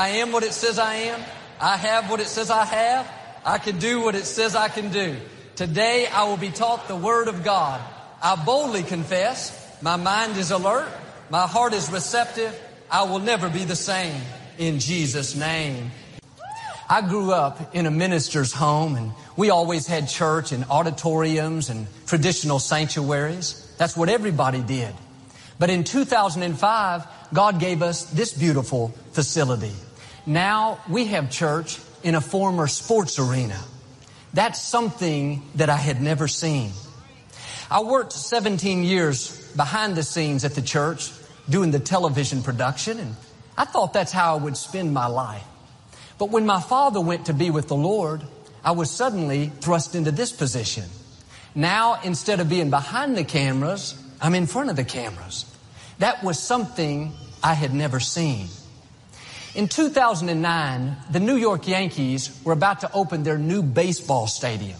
I am what it says I am. I have what it says I have. I can do what it says I can do. Today I will be taught the Word of God. I boldly confess. My mind is alert. My heart is receptive. I will never be the same. In Jesus' name. I grew up in a minister's home and we always had church and auditoriums and traditional sanctuaries. That's what everybody did. But in 2005, God gave us this beautiful facility. Now we have church in a former sports arena. That's something that I had never seen. I worked 17 years behind the scenes at the church doing the television production and I thought that's how I would spend my life. But when my father went to be with the Lord, I was suddenly thrust into this position. Now, instead of being behind the cameras, I'm in front of the cameras. That was something I had never seen. In 2009, the New York Yankees were about to open their new baseball stadium.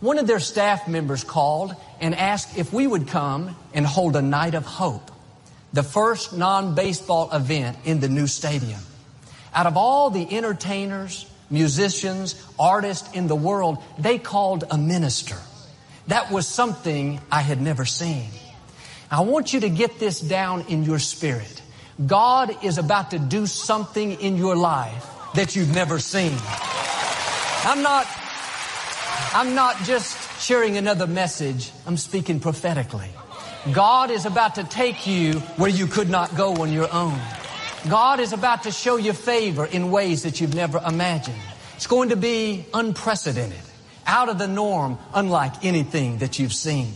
One of their staff members called and asked if we would come and hold a night of hope, the first non-baseball event in the new stadium. Out of all the entertainers, musicians, artists in the world, they called a minister. That was something I had never seen. I want you to get this down in your spirit. God is about to do something in your life that you've never seen. I'm not, I'm not just sharing another message. I'm speaking prophetically. God is about to take you where you could not go on your own. God is about to show you favor in ways that you've never imagined. It's going to be unprecedented, out of the norm, unlike anything that you've seen.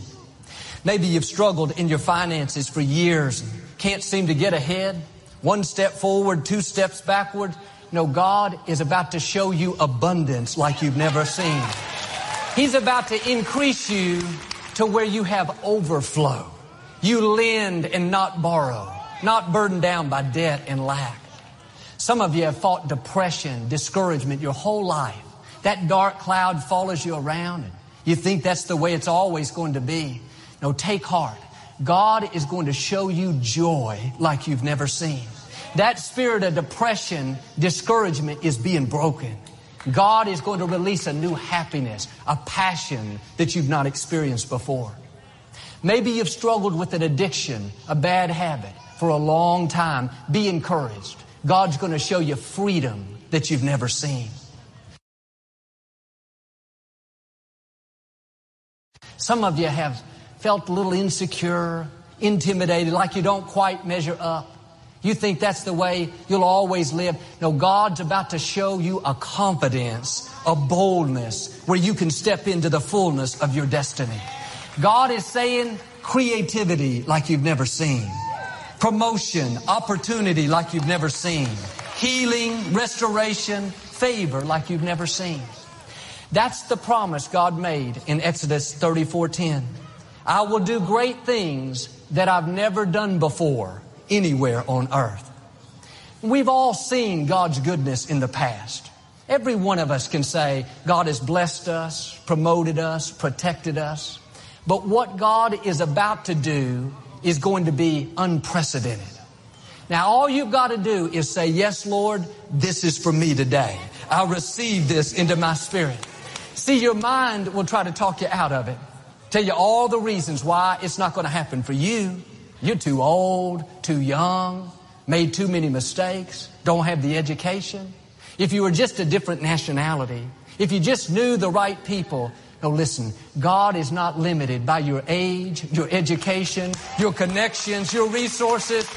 Maybe you've struggled in your finances for years can't seem to get ahead. One step forward, two steps backward. No, God is about to show you abundance like you've never seen. He's about to increase you to where you have overflow. You lend and not borrow not burdened down by debt and lack. Some of you have fought depression, discouragement your whole life. That dark cloud follows you around and you think that's the way it's always going to be. No, take heart. God is going to show you joy like you've never seen. That spirit of depression, discouragement is being broken. God is going to release a new happiness, a passion that you've not experienced before. Maybe you've struggled with an addiction, a bad habit for a long time. Be encouraged. God's going to show you freedom that you've never seen. Some of you have felt a little insecure, intimidated, like you don't quite measure up. You think that's the way you'll always live. No, God's about to show you a confidence, a boldness where you can step into the fullness of your destiny. God is saying creativity like you've never seen promotion, opportunity like you've never seen, healing, restoration, favor like you've never seen. That's the promise God made in Exodus 34:10. I will do great things that I've never done before anywhere on earth. We've all seen God's goodness in the past. Every one of us can say God has blessed us, promoted us, protected us. But what God is about to do is going to be unprecedented. Now, all you've got to do is say, Yes, Lord, this is for me today. I'll receive this into my spirit. See, your mind will try to talk you out of it, tell you all the reasons why it's not going to happen for you. You're too old, too young, made too many mistakes, don't have the education. If you were just a different nationality, if you just knew the right people, no, listen, God is not limited by your age, your education, your connections, your resources.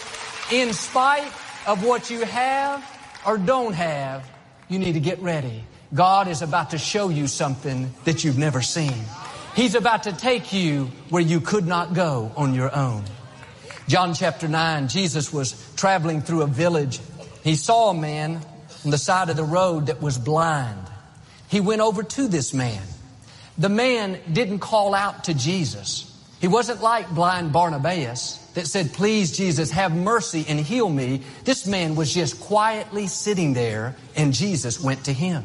In spite of what you have or don't have, you need to get ready. God is about to show you something that you've never seen. He's about to take you where you could not go on your own. John chapter 9, Jesus was traveling through a village. He saw a man on the side of the road that was blind. He went over to this man the man didn't call out to Jesus. He wasn't like blind Bartimaeus that said, please Jesus, have mercy and heal me. This man was just quietly sitting there and Jesus went to him.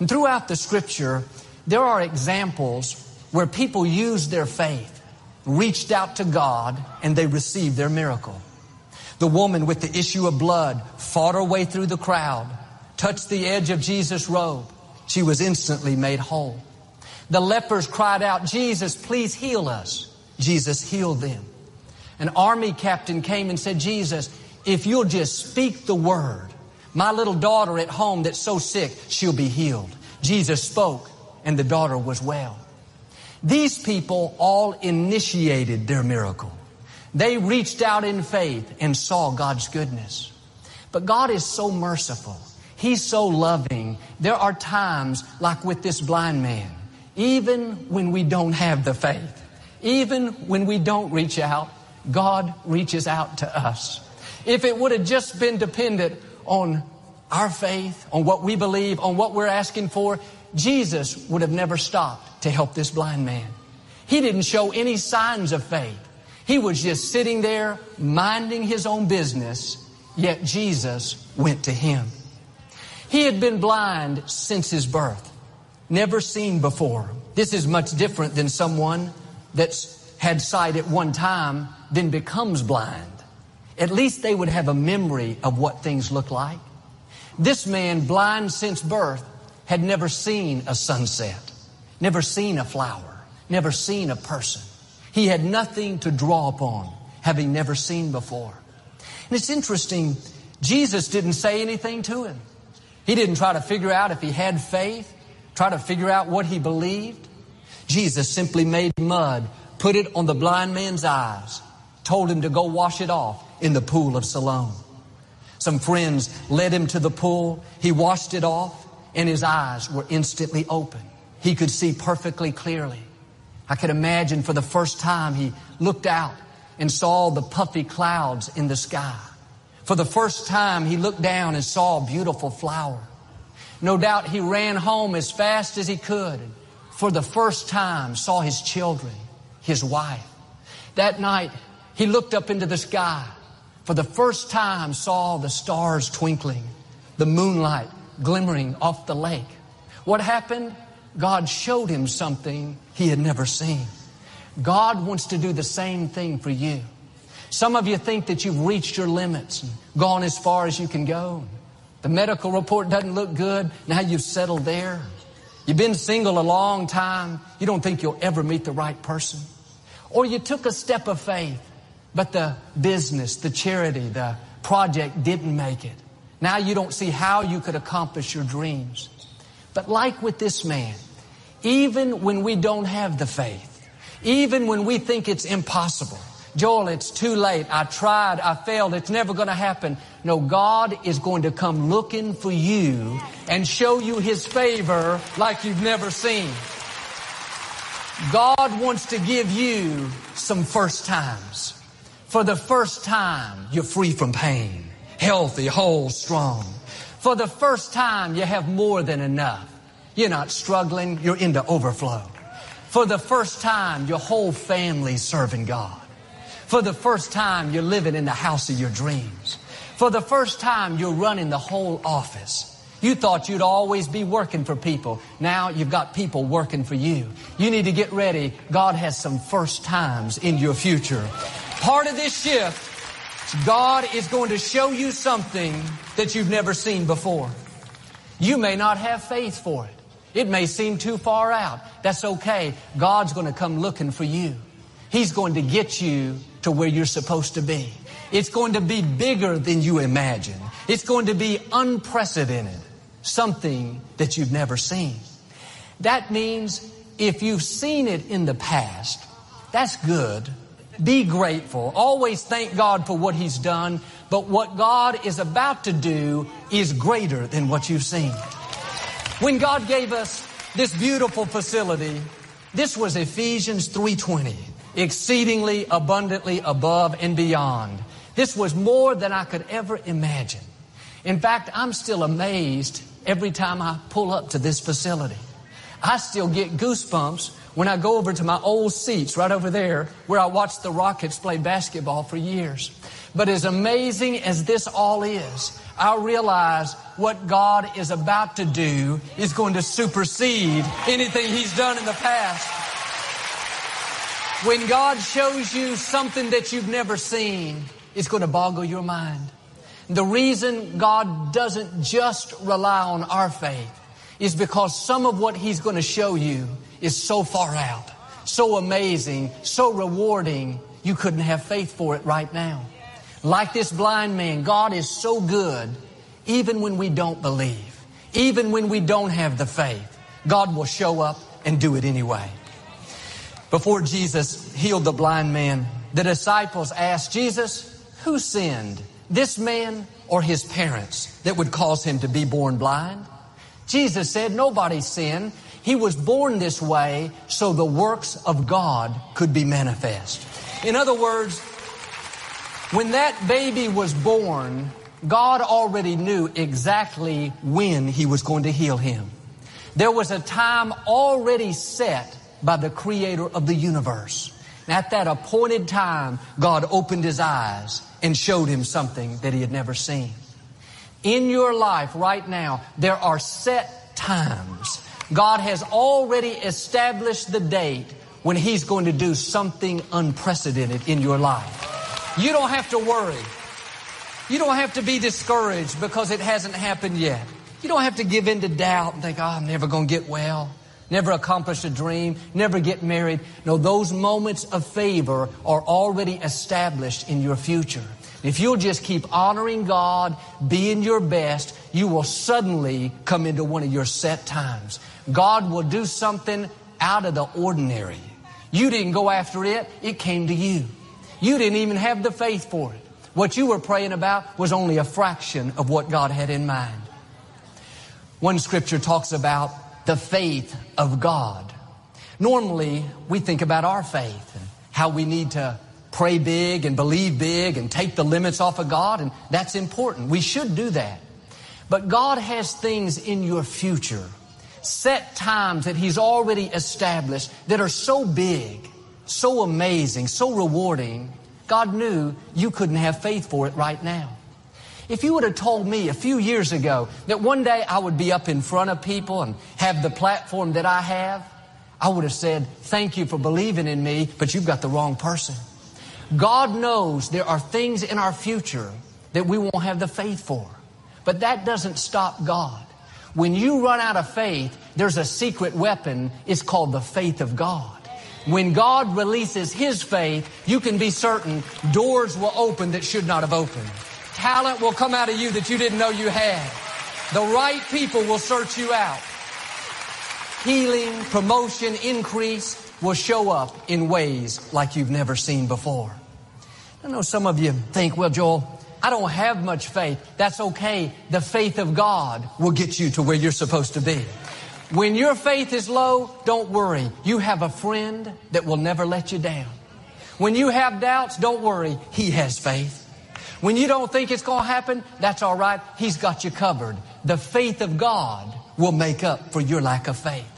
And throughout the scripture, there are examples where people used their faith, reached out to God, and they received their miracle. The woman with the issue of blood fought her way through the crowd, touched the edge of Jesus' robe. She was instantly made whole. The lepers cried out, Jesus, please heal us. Jesus healed them. An army captain came and said, Jesus, if you'll just speak the word, my little daughter at home that's so sick, she'll be healed. Jesus spoke and the daughter was well. These people all initiated their miracle. They reached out in faith and saw God's goodness. But God is so merciful. He's so loving. There are times, like with this blind man, even when we don't have the faith, even when we don't reach out, God reaches out to us. If it would have just been dependent on our faith, on what we believe, on what we're asking for, Jesus would have never stopped to help this blind man. He didn't show any signs of faith. He was just sitting there minding his own business, yet Jesus went to him. He had been blind since his birth, never seen before. This is much different than someone that's had sight at one time, then becomes blind. At least they would have a memory of what things look like. This man, blind since birth, had never seen a sunset, never seen a flower, never seen a person. He had nothing to draw upon, having never seen before. And it's interesting, Jesus didn't say anything to him. He didn't try to figure out if he had faith, try to figure out what he believed. Jesus simply made mud, put it on the blind man's eyes, told him to go wash it off in the pool of Siloam. Some friends led him to the pool. He washed it off and his eyes were instantly open. He could see perfectly clearly. I could imagine for the first time he looked out and saw the puffy clouds in the sky. For the first time he looked down and saw a beautiful flower. No doubt he ran home as fast as he could and for the first time saw his children, his wife. That night he looked up into the sky for the first time saw the stars twinkling, the moonlight glimmering off the lake. What happened? God showed him something he had never seen. God wants to do the same thing for you. Some of you think that you've reached your limits and gone as far as you can go. The medical report doesn't look good. Now you've settled there. You've been single a long time. You don't think you'll ever meet the right person. Or you took a step of faith but the business, the charity, the project didn't make it. Now you don't see how you could accomplish your dreams. But like with this man, even when we don't have the faith, even when we think it's impossible, Joel, it's too late. I tried. I failed. It's never going to happen. No, God is going to come looking for you and show you His favor like you've never seen. God wants to give you some first times. For the first time, you're free from pain, healthy, whole, strong. For the first time, you have more than enough. You're not struggling, you're into overflow. For the first time, your whole family's serving God. For the first time, you're living in the house of your dreams. For the first time, you're running the whole office. You thought you'd always be working for people. Now you've got people working for you. You need to get ready. God has some first times in your future. Part of this shift, God is going to show you something that you've never seen before. You may not have faith for it. It may seem too far out. That's okay. God's going to come looking for you. He's going to get you to where you're supposed to be. It's going to be bigger than you imagine. It's going to be unprecedented. Something that you've never seen. That means if you've seen it in the past, that's good. Be grateful. Always thank God for what He's done. But what God is about to do is greater than what you've seen. When God gave us this beautiful facility, this was Ephesians 3.20. Exceedingly abundantly above and beyond. This was more than I could ever imagine. In fact, I'm still amazed every time I pull up to this facility. I still get goosebumps when I go over to my old seats right over there where I watched the Rockets play basketball for years. But as amazing as this all is, I realize what God is about to do is going to supersede anything He's done in the past. When God shows you something that you've never seen, it's going to boggle your mind. The reason God doesn't just rely on our faith is because some of what He's going to show you is so far out, so amazing, so rewarding, you couldn't have faith for it right now. Like this blind man, God is so good, even when we don't believe, even when we don't have the faith, God will show up and do it anyway. Before Jesus healed the blind man, the disciples asked Jesus, who sinned, this man or his parents, that would cause him to be born blind? Jesus said, nobody sinned. He was born this way so the works of God could be manifest. In other words, when that baby was born, God already knew exactly when He was going to heal him. There was a time already set by the Creator of the universe. And at that appointed time, God opened His eyes and showed him something that he had never seen. In your life right now, there are set times. God has already established the date when He's going to do something unprecedented in your life. You don't have to worry. You don't have to be discouraged because it hasn't happened yet. You don't have to give in to doubt and think, oh, I'm never going to get well, never accomplish a dream, never get married. No, those moments of favor are already established in your future. If you'll just keep honoring God, being your best, you will suddenly come into one of your set times. God will do something out of the ordinary. You didn't go after it, it came to you. You didn't even have the faith for it. What you were praying about was only a fraction of what God had in mind. One scripture talks about the faith of God. Normally, we think about our faith and how we need to pray big and believe big and take the limits off of God, and that's important. We should do that. But God has things in your future, set times that He's already established that are so big so amazing, so rewarding, God knew you couldn't have faith for it right now. If you would have told me a few years ago that one day I would be up in front of people and have the platform that I have, I would have said, thank you for believing in me, but you've got the wrong person. God knows there are things in our future that we won't have the faith for. But that doesn't stop God. When you run out of faith, there's a secret weapon. It's called the faith of God. When God releases His faith, you can be certain doors will open that should not have opened. Talent will come out of you that you didn't know you had. The right people will search you out. Healing, promotion, increase will show up in ways like you've never seen before. I know some of you think, well, Joel, I don't have much faith. That's okay. The faith of God will get you to where you're supposed to be. When your faith is low, don't worry. You have a friend that will never let you down. When you have doubts, don't worry. He has faith. When you don't think it's going to happen, that's all right. He's got you covered. The faith of God will make up for your lack of faith.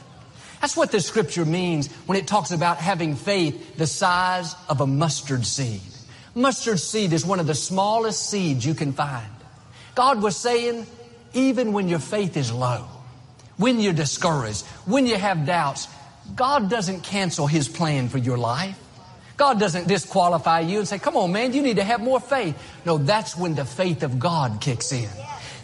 That's what the scripture means when it talks about having faith the size of a mustard seed. Mustard seed is one of the smallest seeds you can find. God was saying, even when your faith is low, when you're discouraged, when you have doubts, God doesn't cancel His plan for your life. God doesn't disqualify you and say, come on, man, you need to have more faith. No, that's when the faith of God kicks in.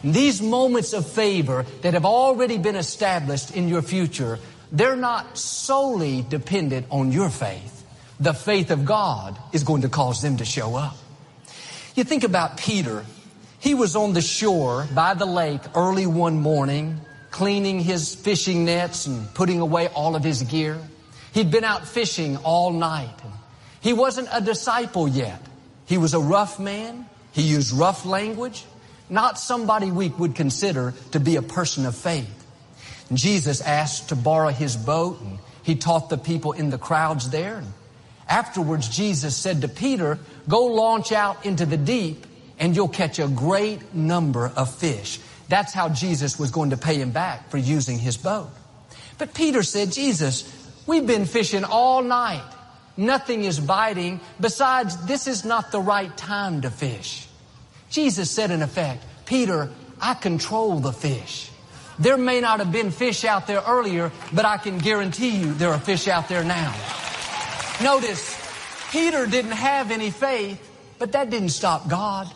These moments of favor that have already been established in your future, they're not solely dependent on your faith. The faith of God is going to cause them to show up. You think about Peter. He was on the shore by the lake early one morning cleaning his fishing nets and putting away all of his gear. He'd been out fishing all night. He wasn't a disciple yet. He was a rough man. He used rough language. Not somebody we would consider to be a person of faith. Jesus asked to borrow his boat and he taught the people in the crowds there. And afterwards, Jesus said to Peter, go launch out into the deep and you'll catch a great number of fish. That's how Jesus was going to pay him back for using his boat. But Peter said, Jesus, we've been fishing all night. Nothing is biting. Besides, this is not the right time to fish. Jesus said in effect, Peter, I control the fish. There may not have been fish out there earlier, but I can guarantee you there are fish out there now. Notice, Peter didn't have any faith But that didn't stop God.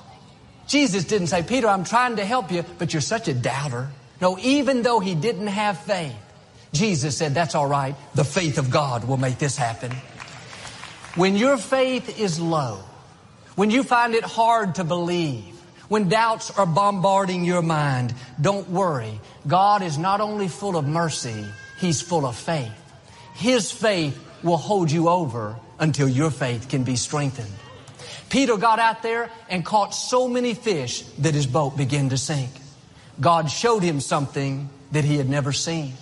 Jesus didn't say, Peter, I'm trying to help you, but you're such a doubter. No, even though he didn't have faith, Jesus said, that's all right. The faith of God will make this happen. When your faith is low, when you find it hard to believe, when doubts are bombarding your mind, don't worry. God is not only full of mercy, He's full of faith. His faith will hold you over until your faith can be strengthened. Peter got out there and caught so many fish that his boat began to sink. God showed him something that he had never seen.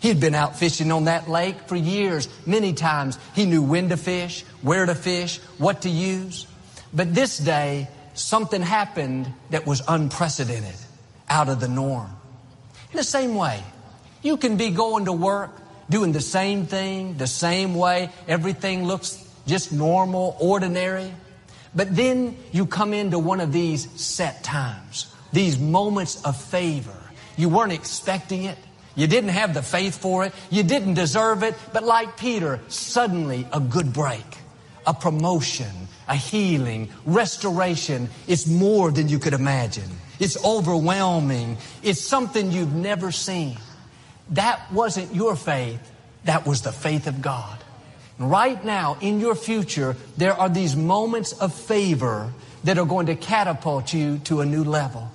He'd been out fishing on that lake for years, many times. He knew when to fish, where to fish, what to use. But this day, something happened that was unprecedented, out of the norm. In the same way, you can be going to work, doing the same thing, the same way, everything looks just normal, ordinary. But then you come into one of these set times, these moments of favor. You weren't expecting it. You didn't have the faith for it. You didn't deserve it. But like Peter, suddenly a good break, a promotion, a healing, restoration. It's more than you could imagine. It's overwhelming. It's something you've never seen. That wasn't your faith. That was the faith of God. Right now, in your future, there are these moments of favor that are going to catapult you to a new level.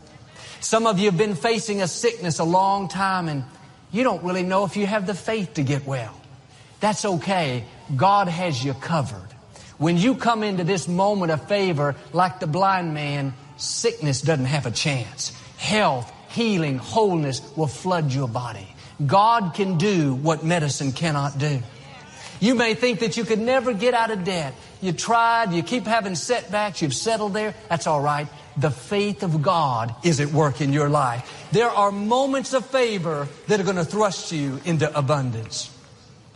Some of you have been facing a sickness a long time and you don't really know if you have the faith to get well. That's okay. God has you covered. When you come into this moment of favor, like the blind man, sickness doesn't have a chance. Health, healing, wholeness will flood your body. God can do what medicine cannot do. You may think that you could never get out of debt. You tried, you keep having setbacks, you've settled there. That's all right. The faith of God is at work in your life. There are moments of favor that are going to thrust you into abundance.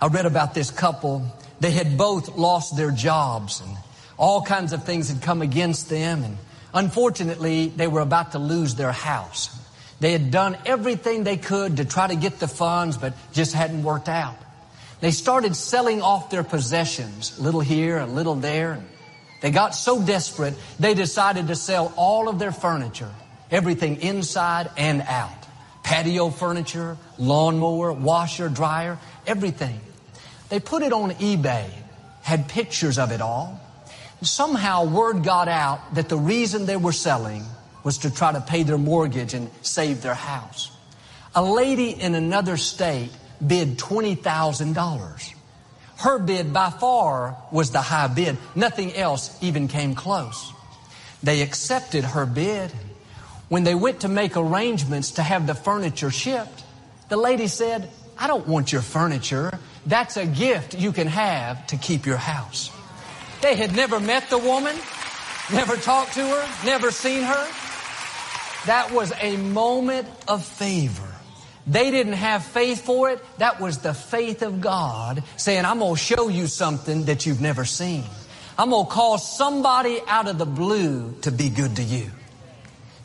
I read about this couple they had both lost their jobs and all kinds of things had come against them. And unfortunately, they were about to lose their house. They had done everything they could to try to get the funds, but just hadn't worked out. They started selling off their possessions, little here, a little there. They got so desperate, they decided to sell all of their furniture, everything inside and out. Patio furniture, lawnmower, washer, dryer, everything. They put it on eBay, had pictures of it all. Somehow word got out that the reason they were selling was to try to pay their mortgage and save their house. A lady in another state bid $20,000. Her bid by far was the high bid. Nothing else even came close. They accepted her bid. When they went to make arrangements to have the furniture shipped, the lady said, I don't want your furniture. That's a gift you can have to keep your house. They had never met the woman, never talked to her, never seen her. That was a moment of favor. They didn't have faith for it. That was the faith of God saying, I'm going to show you something that you've never seen. I'm going to call somebody out of the blue to be good to you.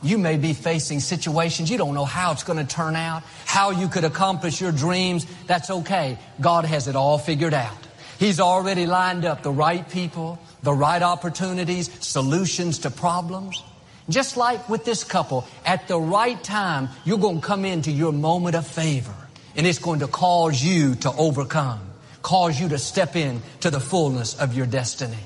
You may be facing situations you don't know how it's going to turn out, how you could accomplish your dreams. That's okay. God has it all figured out. He's already lined up the right people, the right opportunities, solutions to problems. Just like with this couple, at the right time, you're going to come into your moment of favor and it's going to cause you to overcome, cause you to step in to the fullness of your destiny.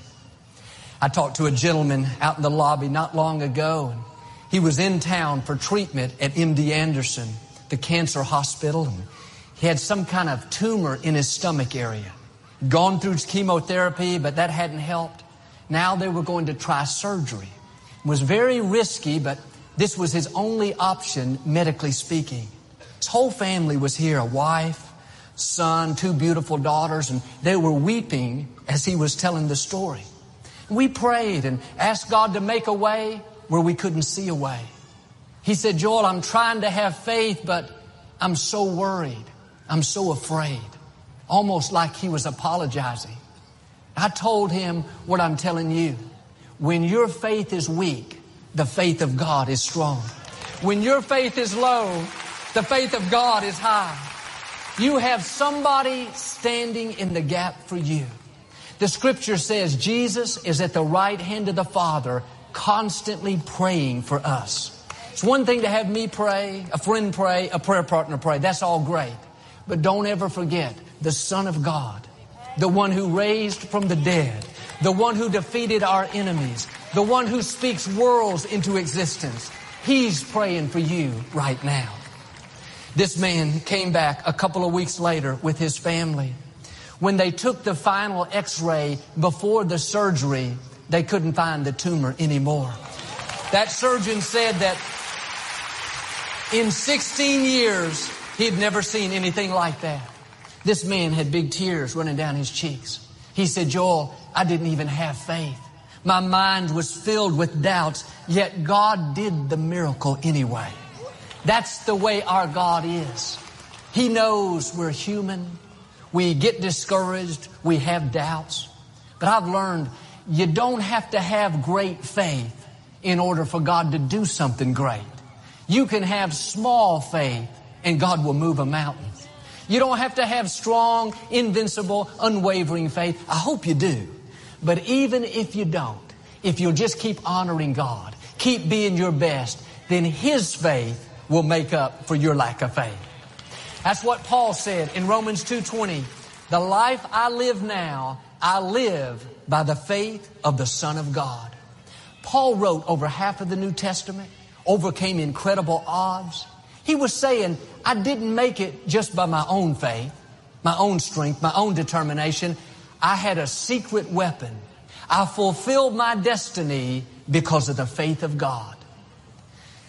I talked to a gentleman out in the lobby not long ago and he was in town for treatment at MD Anderson, the cancer hospital. And he had some kind of tumor in his stomach area. Gone through chemotherapy, but that hadn't helped. Now they were going to try surgery. Was very risky, but this was his only option, medically speaking. His whole family was here, a wife, son, two beautiful daughters, and they were weeping as he was telling the story. We prayed and asked God to make a way where we couldn't see a way. He said, Joel, I'm trying to have faith, but I'm so worried. I'm so afraid. Almost like he was apologizing. I told him what I'm telling you. When your faith is weak, the faith of God is strong. When your faith is low, the faith of God is high. You have somebody standing in the gap for you. The scripture says Jesus is at the right hand of the Father, constantly praying for us. It's one thing to have me pray, a friend pray, a prayer partner pray. That's all great. But don't ever forget the Son of God, the one who raised from the dead, the one who defeated our enemies, the one who speaks worlds into existence. He's praying for you right now. This man came back a couple of weeks later with his family. When they took the final x-ray before the surgery, they couldn't find the tumor anymore. That surgeon said that in 16 years, he'd never seen anything like that. This man had big tears running down his cheeks. He said, Joel, I didn't even have faith. My mind was filled with doubts, yet God did the miracle anyway. That's the way our God is. He knows we're human. We get discouraged. We have doubts. But I've learned you don't have to have great faith in order for God to do something great. You can have small faith and God will move a mountain. You don't have to have strong, invincible, unwavering faith. I hope you do. But even if you don't, if you'll just keep honoring God, keep being your best, then His faith will make up for your lack of faith. That's what Paul said in Romans 2.20. The life I live now, I live by the faith of the Son of God. Paul wrote over half of the New Testament, overcame incredible odds. He was saying, I didn't make it just by my own faith, my own strength, my own determination. I had a secret weapon. I fulfilled my destiny because of the faith of God.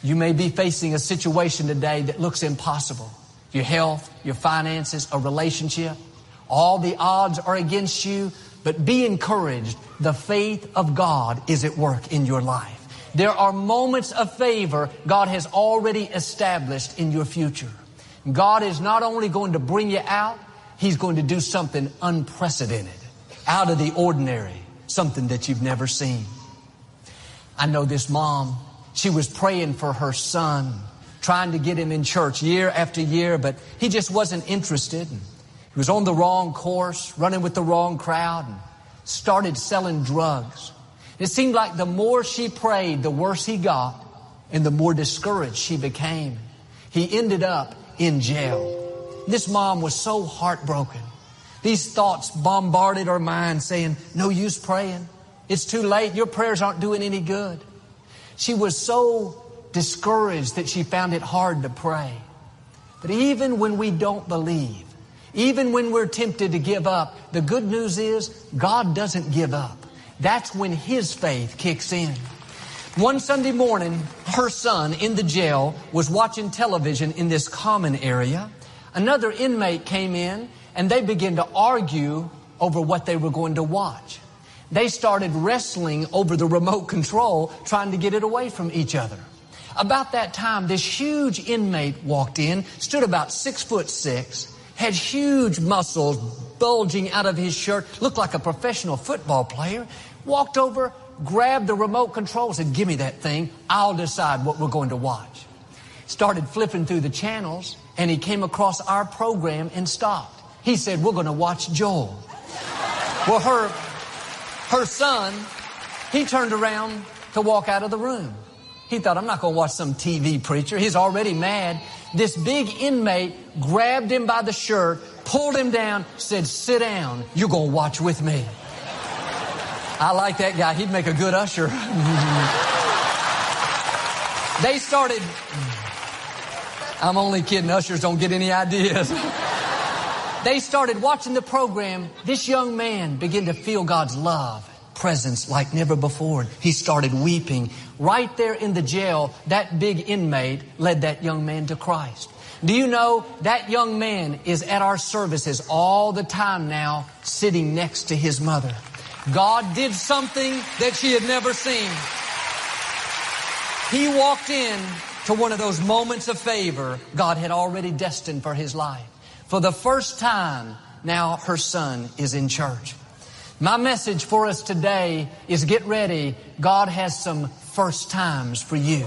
You may be facing a situation today that looks impossible your health, your finances, a relationship. All the odds are against you, but be encouraged. The faith of God is at work in your life. There are moments of favor God has already established in your future. God is not only going to bring you out, He's going to do something unprecedented, out of the ordinary, something that you've never seen. I know this mom, she was praying for her son trying to get him in church year after year, but he just wasn't interested. He was on the wrong course, running with the wrong crowd, and started selling drugs. It seemed like the more she prayed, the worse he got, and the more discouraged she became. He ended up in jail. This mom was so heartbroken. These thoughts bombarded her mind saying, no use praying. It's too late. Your prayers aren't doing any good. She was so discouraged that she found it hard to pray. But even when we don't believe, even when we're tempted to give up, the good news is God doesn't give up. That's when His faith kicks in. One Sunday morning, her son in the jail was watching television in this common area. Another inmate came in and they began to argue over what they were going to watch. They started wrestling over the remote control, trying to get it away from each other. About that time, this huge inmate walked in, stood about six foot six, had huge muscles bulging out of his shirt, looked like a professional football player, walked over, grabbed the remote control, said, give me that thing. I'll decide what we're going to watch. Started flipping through the channels, and he came across our program and stopped. He said, we're going to watch Joel. well, her, her son, he turned around to walk out of the room. He thought, I'm not going to watch some TV preacher. He's already mad. This big inmate grabbed him by the shirt, pulled him down, said, sit down. You're going to watch with me. I like that guy. He'd make a good usher. they started, I'm only kidding. Ushers don't get any ideas. they started watching the program. This young man began to feel God's love presence like never before. He started weeping. Right there in the jail, that big inmate led that young man to Christ. Do you know that young man is at our services all the time now, sitting next to his mother? God did something that she had never seen. He walked in to one of those moments of favor God had already destined for his life. For the first time, now her son is in church. My message for us today is get ready. God has some first times for you.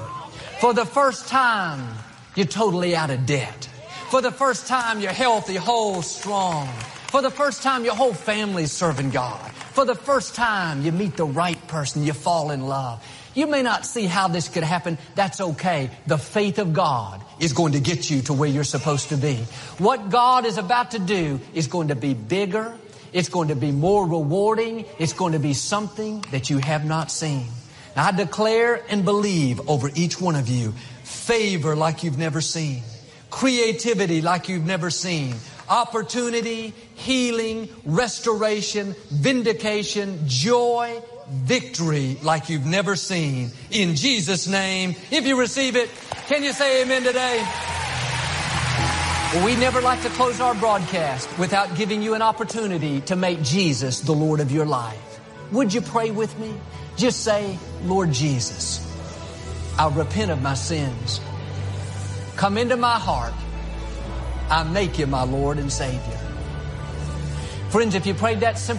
For the first time, you're totally out of debt. For the first time, you're healthy, whole, strong. For the first time, your whole family's serving God. For the first time, you meet the right person, you fall in love. You may not see how this could happen. That's okay. The faith of God is going to get you to where you're supposed to be. What God is about to do is going to be bigger. It's going to be more rewarding. It's going to be something that you have not seen. Now I declare and believe over each one of you favor like you've never seen, creativity like you've never seen, opportunity, healing, restoration, vindication, joy, victory like you've never seen. In Jesus' name, if you receive it, can you say amen today? We never like to close our broadcast without giving you an opportunity to make Jesus the Lord of your life. Would you pray with me? Just say, Lord Jesus, I repent of my sins. Come into my heart. I make you my Lord and Savior. Friends, if you prayed that simple